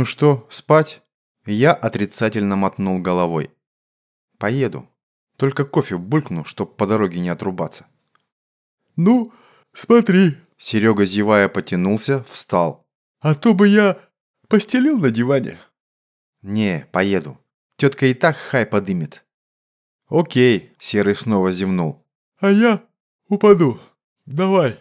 «Ну что, спать?» Я отрицательно мотнул головой. «Поеду. Только кофе булькну, чтоб по дороге не отрубаться». «Ну, смотри!» Серега, зевая, потянулся, встал. «А то бы я постелил на диване». «Не, поеду. Тетка и так хай подымет». «Окей», — Серый снова зевнул. «А я упаду. Давай».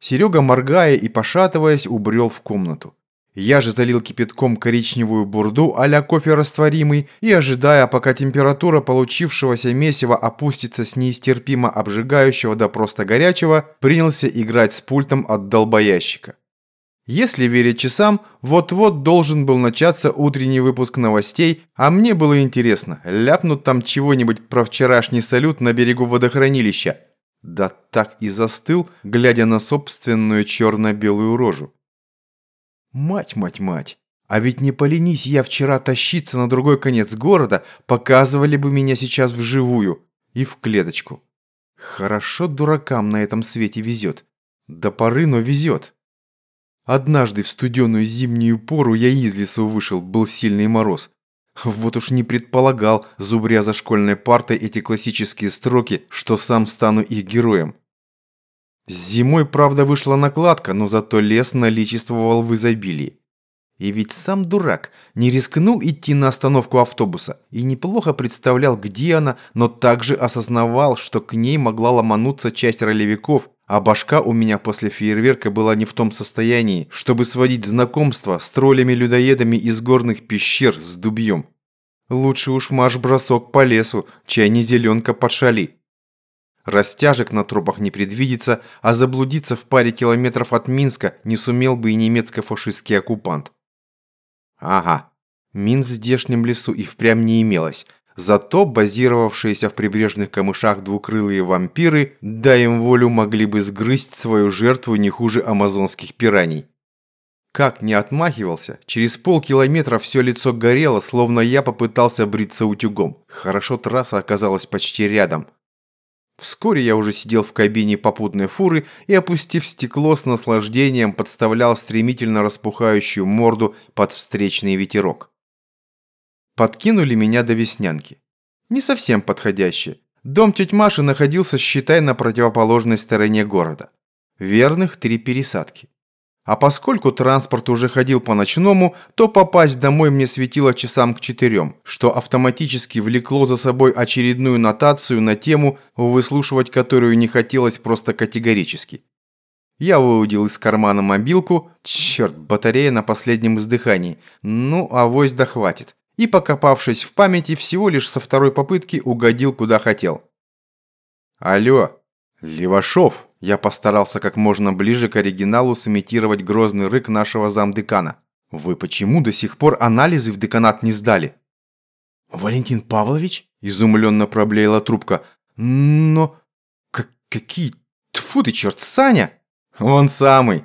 Серега, моргая и пошатываясь, убрел в комнату. Я же залил кипятком коричневую бурду а кофе растворимый и, ожидая, пока температура получившегося месива опустится с неистерпимо обжигающего до просто горячего, принялся играть с пультом от долбоящика. Если верить часам, вот-вот должен был начаться утренний выпуск новостей, а мне было интересно, ляпнут там чего-нибудь про вчерашний салют на берегу водохранилища. Да так и застыл, глядя на собственную черно-белую рожу. Мать, мать, мать. А ведь не поленись я вчера тащиться на другой конец города, показывали бы меня сейчас вживую и в клеточку. Хорошо дуракам на этом свете везет. До поры, но везет. Однажды в студеную зимнюю пору я из лесу вышел, был сильный мороз. Вот уж не предполагал, зубря за школьной партой эти классические строки, что сам стану их героем. Зимой, правда, вышла накладка, но зато лес наличествовал в изобилии. И ведь сам дурак не рискнул идти на остановку автобуса и неплохо представлял, где она, но также осознавал, что к ней могла ломануться часть ролевиков, а башка у меня после фейерверка была не в том состоянии, чтобы сводить знакомство с троллями-людоедами из горных пещер с дубьем. Лучше уж марш-бросок по лесу, чай не зеленка под шали. Растяжек на тропах не предвидится, а заблудиться в паре километров от Минска не сумел бы и немецко-фашистский оккупант. Ага, мин в здешнем лесу и впрямь не имелось. Зато базировавшиеся в прибрежных камышах двукрылые вампиры, дай им волю, могли бы сгрызть свою жертву не хуже амазонских пираний. Как не отмахивался, через полкилометра все лицо горело, словно я попытался бриться утюгом. Хорошо трасса оказалась почти рядом – Вскоре я уже сидел в кабине попутной фуры и, опустив стекло, с наслаждением подставлял стремительно распухающую морду под встречный ветерок. Подкинули меня до Веснянки. Не совсем подходящее. Дом тети Маши находился, считай, на противоположной стороне города. Верных три пересадки. А поскольку транспорт уже ходил по ночному, то попасть домой мне светило часам к четырем, что автоматически влекло за собой очередную нотацию на тему, выслушивать которую не хотелось просто категорически. Я выудил из кармана мобилку, черт, батарея на последнем издыхании, ну авось да хватит. И покопавшись в памяти, всего лишь со второй попытки угодил куда хотел. «Алло, Левашов!» Я постарался как можно ближе к оригиналу сымитировать грозный рык нашего замдекана. «Вы почему до сих пор анализы в деканат не сдали?» «Валентин Павлович?» – изумленно проблеяла трубка. «Но... Как, какие... Тьфу ты, черт, Саня!» «Он самый!»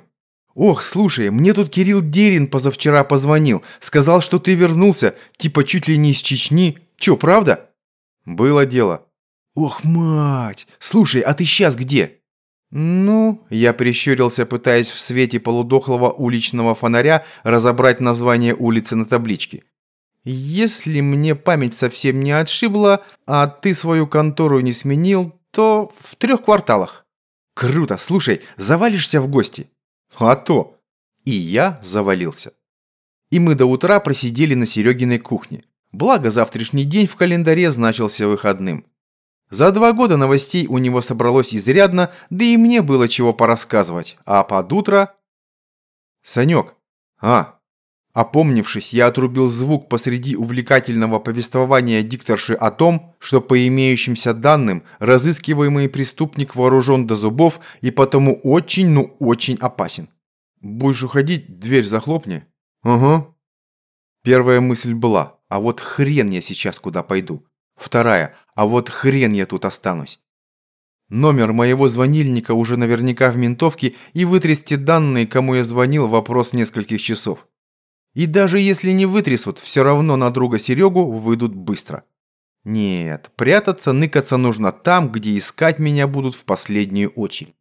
«Ох, слушай, мне тут Кирилл Дерин позавчера позвонил. Сказал, что ты вернулся, типа чуть ли не из Чечни. Чё, правда?» «Было дело». «Ох, мать! Слушай, а ты сейчас где?» «Ну...» – я прищурился, пытаясь в свете полудохлого уличного фонаря разобрать название улицы на табличке. «Если мне память совсем не отшибла, а ты свою контору не сменил, то в трех кварталах». «Круто! Слушай, завалишься в гости?» «А то!» И я завалился. И мы до утра просидели на Серегиной кухне. Благо, завтрашний день в календаре значился выходным. За два года новостей у него собралось изрядно, да и мне было чего порассказывать. А под утро... Санек. А. Опомнившись, я отрубил звук посреди увлекательного повествования дикторши о том, что по имеющимся данным разыскиваемый преступник вооружен до зубов и потому очень, ну очень опасен. Будешь уходить, дверь захлопни. Ага. Первая мысль была, а вот хрен я сейчас куда пойду. Вторая. А вот хрен я тут останусь. Номер моего звонильника уже наверняка в ментовке и вытрясти данные, кому я звонил, вопрос нескольких часов. И даже если не вытрясут, все равно на друга Серегу выйдут быстро. Нет, прятаться, ныкаться нужно там, где искать меня будут в последнюю очередь.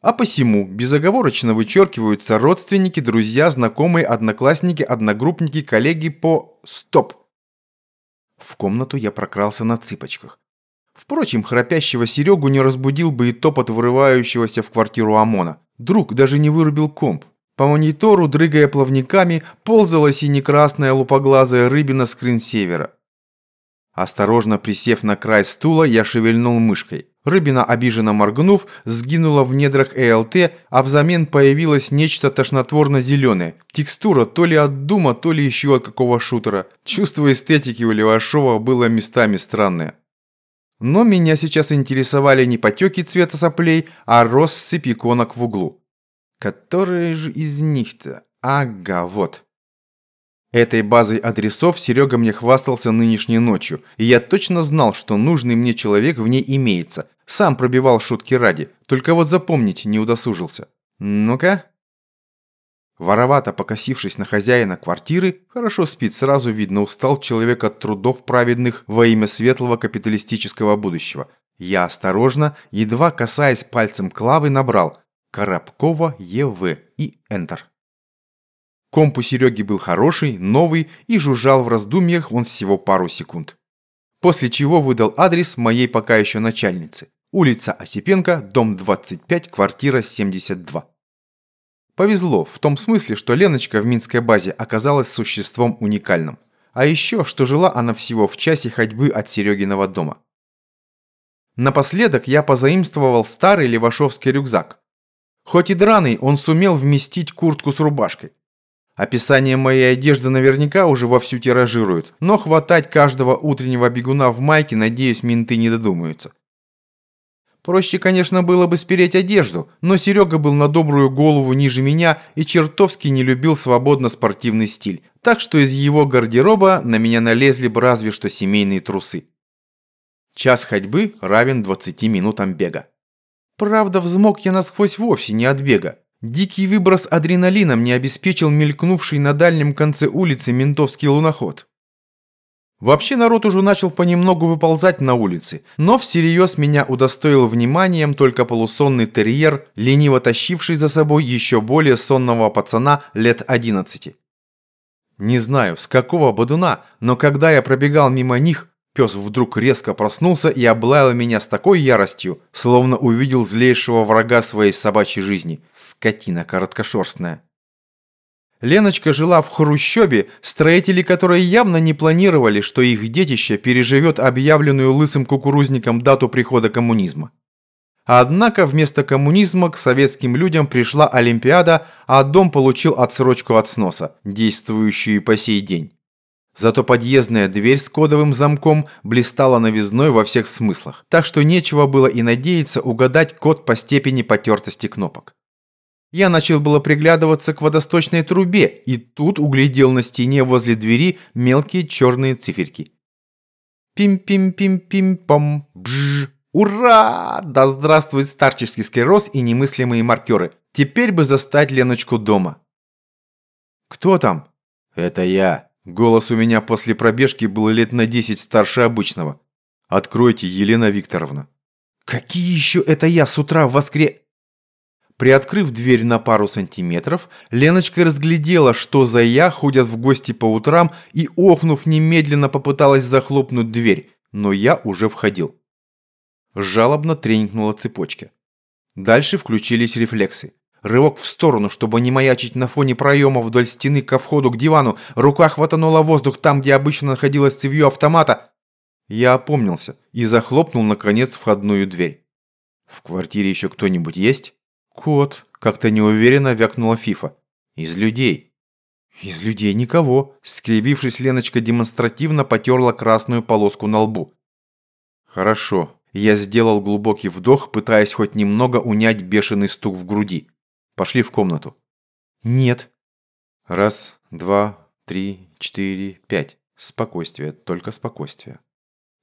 А посему безоговорочно вычеркиваются родственники, друзья, знакомые, одноклассники, одногруппники, коллеги по... Стоп! В комнату я прокрался на цыпочках. Впрочем, храпящего Серегу не разбудил бы и топот вырывающегося в квартиру ОМОНа. Друг даже не вырубил комп. По монитору, дрыгая плавниками, ползала синекрасная лупоглазая рыбина скринсевера. Осторожно присев на край стула, я шевельнул мышкой. Рыбина, обиженно моргнув, сгинула в недрах ЭЛТ, а взамен появилось нечто тошнотворно-зеленое. Текстура то ли от Дума, то ли еще от какого шутера. Чувство эстетики у Левашова было местами странное. Но меня сейчас интересовали не потеки цвета соплей, а россыпь иконок в углу. Которые же из них-то? Ага, вот. Этой базой адресов Серега мне хвастался нынешней ночью, и я точно знал, что нужный мне человек в ней имеется. Сам пробивал шутки ради, только вот запомнить не удосужился. Ну-ка. Воровато покосившись на хозяина квартиры, хорошо спит, сразу видно, устал человек от трудов праведных во имя светлого капиталистического будущего. Я осторожно, едва касаясь пальцем клавы, набрал Коробкова ЕВ и Enter. Комп у Сереги был хороший, новый и жужжал в раздумьях он всего пару секунд. После чего выдал адрес моей пока еще начальницы. Улица Осипенко, дом 25, квартира 72. Повезло, в том смысле, что Леночка в Минской базе оказалась существом уникальным. А еще, что жила она всего в часе ходьбы от Серегиного дома. Напоследок я позаимствовал старый левашовский рюкзак. Хоть и драный, он сумел вместить куртку с рубашкой. Описание моей одежды наверняка уже вовсю тиражируют, но хватать каждого утреннего бегуна в майке, надеюсь, менты не додумаются. Проще, конечно, было бы спереть одежду, но Серега был на добрую голову ниже меня и чертовски не любил свободно-спортивный стиль, так что из его гардероба на меня налезли бы разве что семейные трусы. Час ходьбы равен 20 минутам бега. Правда, взмок я насквозь вовсе не от бега. Дикий выброс адреналина мне обеспечил мелькнувший на дальнем конце улицы ментовский луноход. Вообще народ уже начал понемногу выползать на улицы, но всерьез меня удостоил вниманием только полусонный терьер, лениво тащивший за собой еще более сонного пацана лет 11. Не знаю, с какого бодуна, но когда я пробегал мимо них, Пес вдруг резко проснулся и облаял меня с такой яростью, словно увидел злейшего врага своей собачьей жизни. Скотина короткошерстная. Леночка жила в хрущебе, строители которой явно не планировали, что их детище переживет объявленную лысым кукурузником дату прихода коммунизма. Однако вместо коммунизма к советским людям пришла Олимпиада, а дом получил отсрочку от сноса, действующую по сей день. Зато подъездная дверь с кодовым замком блистала новизной во всех смыслах, так что нечего было и надеяться угадать код по степени потертости кнопок. Я начал было приглядываться к водосточной трубе, и тут углядел на стене возле двери мелкие черные циферки. Пим-пим-пим-пим-пом, бжж. Ура! Да здравствует старческий склероз и немыслимые маркеры. Теперь бы застать Леночку дома. «Кто там?» «Это я», Голос у меня после пробежки был лет на 10 старше обычного. Откройте, Елена Викторовна. Какие еще это я с утра в воскре... Приоткрыв дверь на пару сантиметров, Леночка разглядела, что за я ходят в гости по утрам и, охнув, немедленно попыталась захлопнуть дверь, но я уже входил. Жалобно тренькнула цепочка. Дальше включились рефлексы. Рывок в сторону, чтобы не маячить на фоне проема вдоль стены ко входу к дивану. Рука хватанула воздух там, где обычно находилось цевье автомата. Я опомнился и захлопнул, наконец, входную дверь. «В квартире еще кто-нибудь есть?» «Кот», – как-то неуверенно вякнула Фифа. «Из людей». «Из людей никого», – скривившись, Леночка демонстративно потерла красную полоску на лбу. «Хорошо». Я сделал глубокий вдох, пытаясь хоть немного унять бешеный стук в груди. Пошли в комнату». «Нет». «Раз, два, три, четыре, пять. Спокойствие, только спокойствие».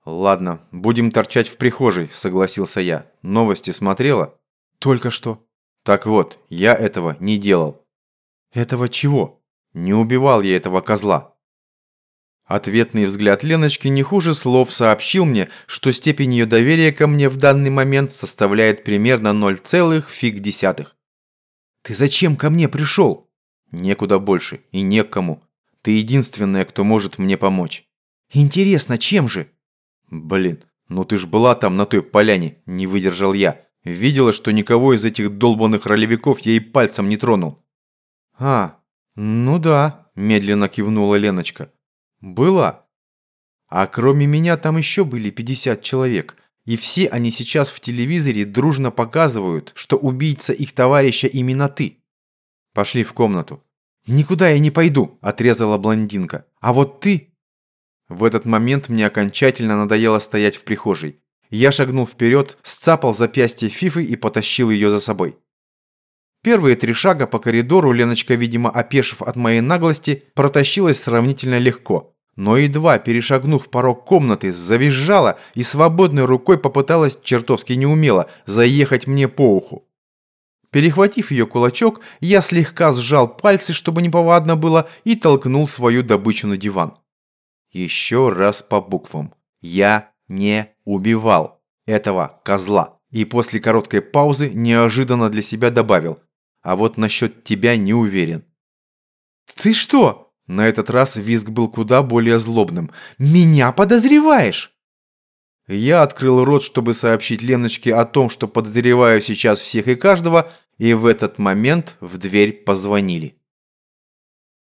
«Ладно, будем торчать в прихожей», – согласился я. «Новости смотрела?» «Только что». «Так вот, я этого не делал». «Этого чего?» «Не убивал я этого козла». Ответный взгляд Леночки не хуже слов сообщил мне, что степень ее доверия ко мне в данный момент составляет примерно 0, фиг десятых. «Ты зачем ко мне пришел?» «Некуда больше и некому. Ты единственная, кто может мне помочь». «Интересно, чем же?» «Блин, ну ты ж была там на той поляне», – не выдержал я. Видела, что никого из этих долбанных ролевиков я и пальцем не тронул. «А, ну да», – медленно кивнула Леночка. «Была. А кроме меня там еще были 50 человек, и все они сейчас в телевизоре дружно показывают, что убийца их товарища именно ты. Пошли в комнату». «Никуда я не пойду», – отрезала блондинка. «А вот ты...» В этот момент мне окончательно надоело стоять в прихожей. Я шагнул вперед, сцапал запястье Фифы и потащил ее за собой. Первые три шага по коридору Леночка, видимо, опешив от моей наглости, протащилась сравнительно легко. Но едва перешагнув порог комнаты, завизжала и свободной рукой попыталась чертовски неумело заехать мне по уху. Перехватив ее кулачок, я слегка сжал пальцы, чтобы неповадно было, и толкнул свою добычу на диван. Еще раз по буквам. Я не убивал этого козла. И после короткой паузы неожиданно для себя добавил. А вот насчет тебя не уверен. «Ты что?» На этот раз визг был куда более злобным. «Меня подозреваешь?» Я открыл рот, чтобы сообщить Леночке о том, что подозреваю сейчас всех и каждого, и в этот момент в дверь позвонили.